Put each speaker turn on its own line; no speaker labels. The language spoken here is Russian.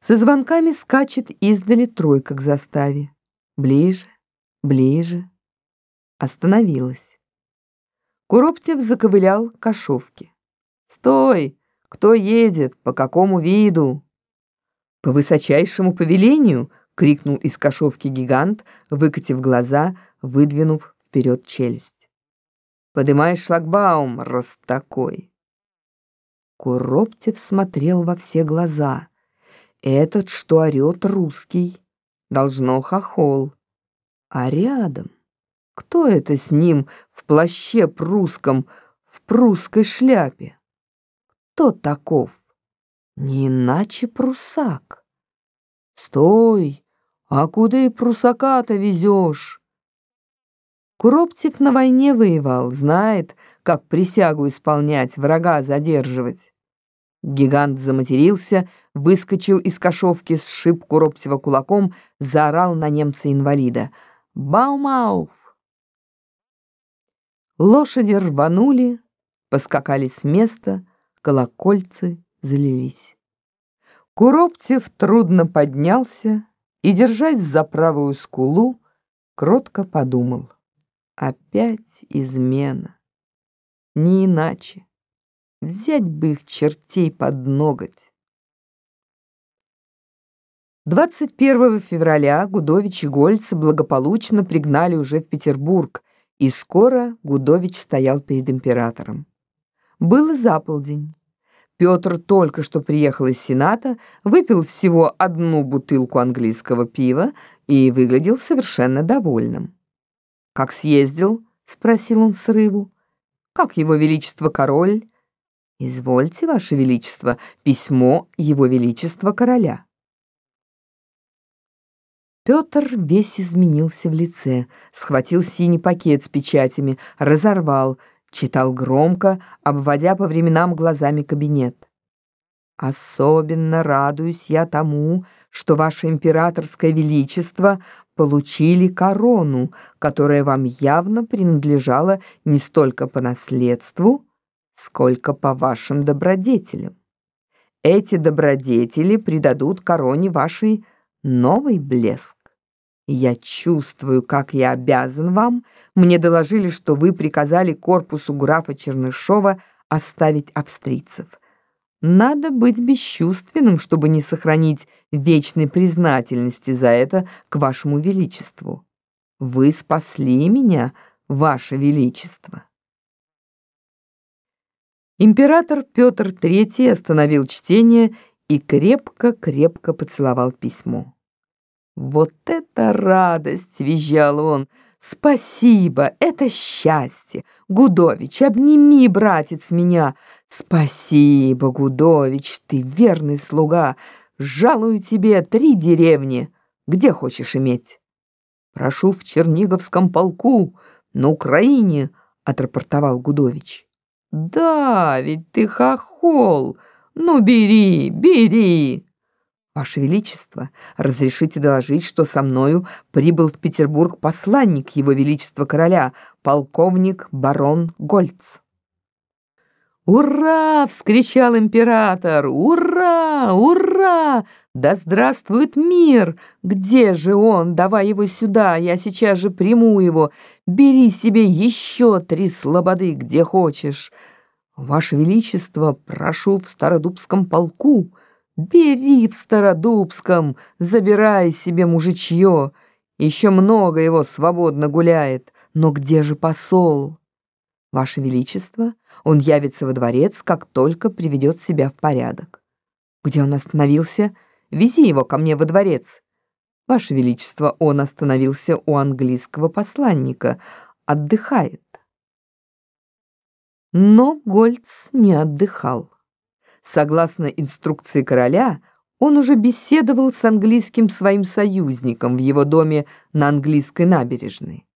Со звонками скачет издали тройка к заставе. Ближе, ближе. Остановилась. Куроптев заковылял к кошовке. «Стой! Кто едет? По какому виду?» «По высочайшему повелению!» — крикнул из кошовки гигант, выкатив глаза, выдвинув вперед челюсть. «Подымай шлагбаум, раз такой!» Куроптев смотрел во все глаза. Этот, что орёт, русский. Должно хохол. А рядом... Кто это с ним в плаще прусском, в прусской шляпе? Кто таков? Не иначе прусак. Стой! А куда и прусака-то везешь? Куроптев на войне воевал, знает, как присягу исполнять, врага задерживать. Гигант заматерился, выскочил из кошовки, сшиб Куроптева кулаком, заорал на немца-инвалида. «Баумауф!» Лошади рванули, поскакали с места, колокольцы залились. Куроптев трудно поднялся и, держась за правую скулу, кротко подумал. Опять измена. Не иначе. Взять бы их чертей под ноготь. 21 февраля Гудович и Гольц благополучно пригнали уже в Петербург, и скоро Гудович стоял перед императором. Было заполдень. Петр только что приехал из Сената, выпил всего одну бутылку английского пива и выглядел совершенно довольным. «Как съездил?» — спросил он срыву. «Как его величество король?» «Извольте, ваше величество, письмо его величества короля». Петр весь изменился в лице, схватил синий пакет с печатями, разорвал, читал громко, обводя по временам глазами кабинет. «Особенно радуюсь я тому, что ваше императорское величество получили корону, которая вам явно принадлежала не столько по наследству, сколько по вашим добродетелям. Эти добродетели придадут короне вашей новый блеск. Я чувствую, как я обязан вам. Мне доложили, что вы приказали корпусу графа Чернышова оставить австрийцев. Надо быть бесчувственным, чтобы не сохранить вечной признательности за это к вашему величеству. Вы спасли меня, ваше величество. Император Петр III остановил чтение и крепко-крепко поцеловал письмо. «Вот это радость!» — визжал он. «Спасибо! Это счастье! Гудович, обними, братец, меня! Спасибо, Гудович, ты верный слуга! Жалую тебе три деревни! Где хочешь иметь?» «Прошу в Черниговском полку, на Украине!» — отрапортовал Гудович. «Да, ведь ты хохол! Ну, бери, бери!» «Ваше Величество, разрешите доложить, что со мною прибыл в Петербург посланник Его Величества Короля, полковник барон Гольц». «Ура!» — вскричал император. «Ура! Ура! Да здравствует мир! Где же он? Давай его сюда, я сейчас же приму его. Бери себе еще три слободы, где хочешь. Ваше Величество, прошу в Стародубском полку. Бери в Стародубском, забирай себе мужичье. Еще много его свободно гуляет. Но где же посол?» Ваше Величество, он явится во дворец, как только приведет себя в порядок. Где он остановился? Вези его ко мне во дворец. Ваше Величество, он остановился у английского посланника, отдыхает. Но Гольц не отдыхал. Согласно инструкции короля, он уже беседовал с английским своим союзником в его доме на английской набережной.